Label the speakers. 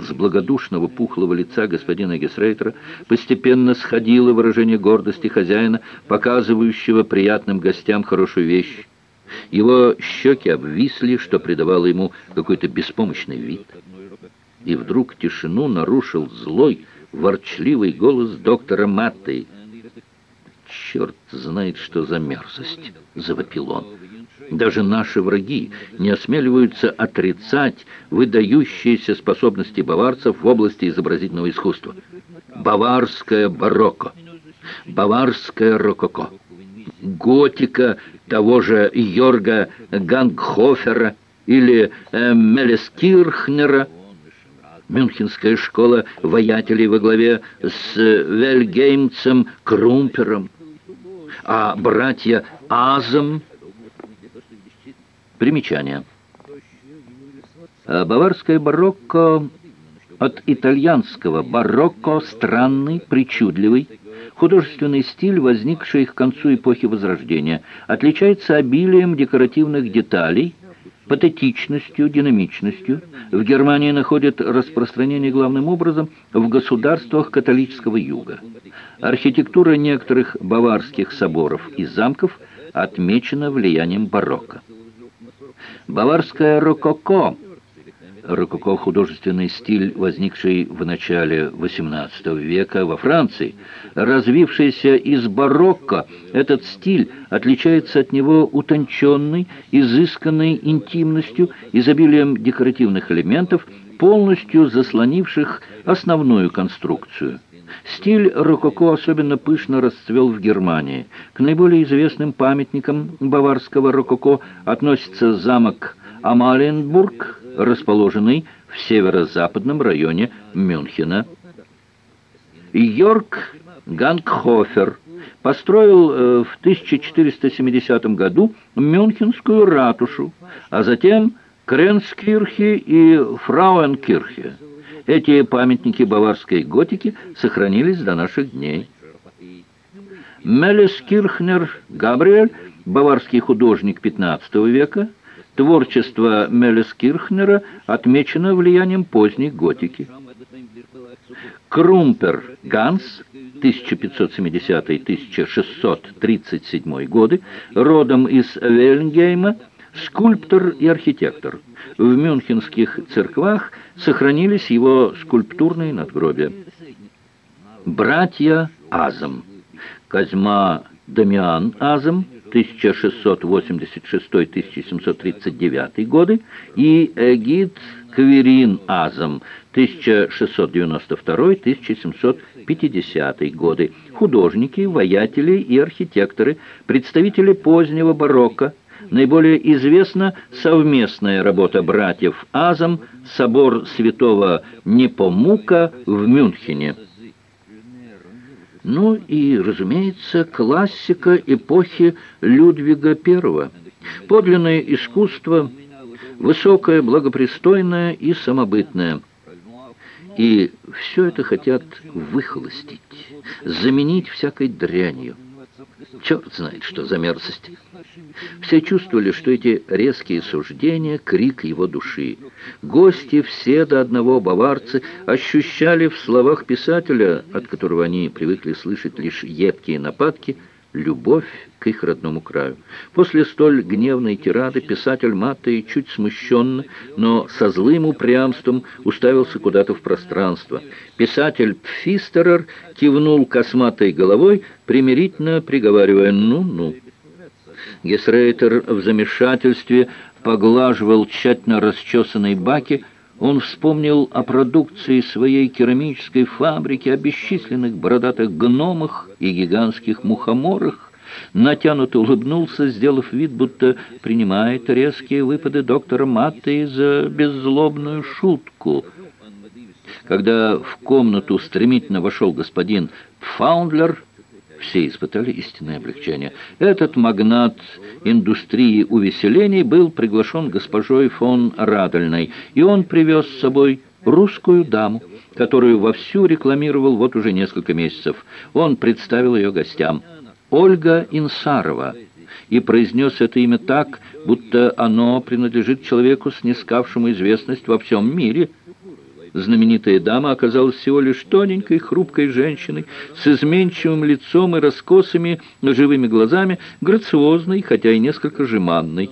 Speaker 1: С благодушного пухлого лица господина Гесрейтера постепенно сходило выражение гордости хозяина, показывающего приятным гостям хорошую вещь. Его щеки обвисли, что придавало ему какой-то беспомощный вид. И вдруг тишину нарушил злой, ворчливый голос доктора Маттей. «Черт знает, что за мерзость!» — завопил он. Даже наши враги не осмеливаются отрицать выдающиеся способности баварцев в области изобразительного искусства. Баварское барокко, баварское рококо, готика того же Йорга Гангхофера или э, Мелескирхнера, Мюнхенская школа воятелей во главе с Вельгеймцем Крумпером, а братья Азом Примечание. Баварское барокко от итальянского барокко странный, причудливый, художественный стиль, возникший к концу эпохи Возрождения, отличается обилием декоративных деталей, патетичностью, динамичностью. В Германии находит распространение главным образом в государствах католического юга. Архитектура некоторых баварских соборов и замков отмечена влиянием барокко. Баварское рококо. Рококо – художественный стиль, возникший в начале XVIII века во Франции. Развившийся из барокко, этот стиль отличается от него утонченной, изысканной интимностью, изобилием декоративных элементов, полностью заслонивших основную конструкцию. Стиль рококо особенно пышно расцвел в Германии. К наиболее известным памятникам баварского рококо относится замок Амалиенбург, расположенный в северо-западном районе Мюнхена. Йорк Гангхофер построил э, в 1470 году Мюнхенскую ратушу, а затем Кренскирхе и Фрауенкирхе. Эти памятники баварской готики сохранились до наших дней. Мелескирхнер Габриэль, баварский художник XV века, творчество Мелескирхнера отмечено влиянием поздней готики. Крумпер Ганс, 1570-1637 годы, родом из Вельнгейма, скульптор и архитектор. В мюнхенских церквах сохранились его скульптурные надгробия. Братья Азам. Козьма Дамиан Азам, 1686-1739 годы, и Эгид Кверин Азам, 1692-1750 годы. Художники, воятели и архитекторы, представители позднего барокко, Наиболее известна совместная работа братьев Азам «Собор святого Непомука» в Мюнхене. Ну и, разумеется, классика эпохи Людвига I. Подлинное искусство, высокое, благопристойное и самобытное. И все это хотят выхолостить, заменить всякой дрянью. Черт знает, что за мерзость. Все чувствовали, что эти резкие суждения — крик его души. Гости, все до одного баварцы, ощущали в словах писателя, от которого они привыкли слышать лишь едкие нападки, любовь к их родному краю. После столь гневной тирады писатель Маттей чуть смущенно, но со злым упрямством уставился куда-то в пространство. Писатель Пфистерер кивнул косматой головой, примирительно приговаривая «ну-ну». Гесрейтер в замешательстве поглаживал тщательно расчесанные баки, он вспомнил о продукции своей керамической фабрики, о бесчисленных бородатых гномах и гигантских мухоморах, натянуто улыбнулся, сделав вид, будто принимает резкие выпады доктора Матты за беззлобную шутку. Когда в комнату стремительно вошел господин Фаундлер, все испытали истинное облегчение. Этот магнат индустрии увеселений был приглашен госпожой фон Радольной, и он привез с собой русскую даму, которую вовсю рекламировал вот уже несколько месяцев. Он представил ее гостям. Ольга Инсарова и произнес это имя так, будто оно принадлежит человеку, снискавшему известность во всем мире. Знаменитая дама оказалась всего лишь тоненькой, хрупкой женщиной с изменчивым лицом и раскосыми живыми глазами, грациозной, хотя и несколько жеманной.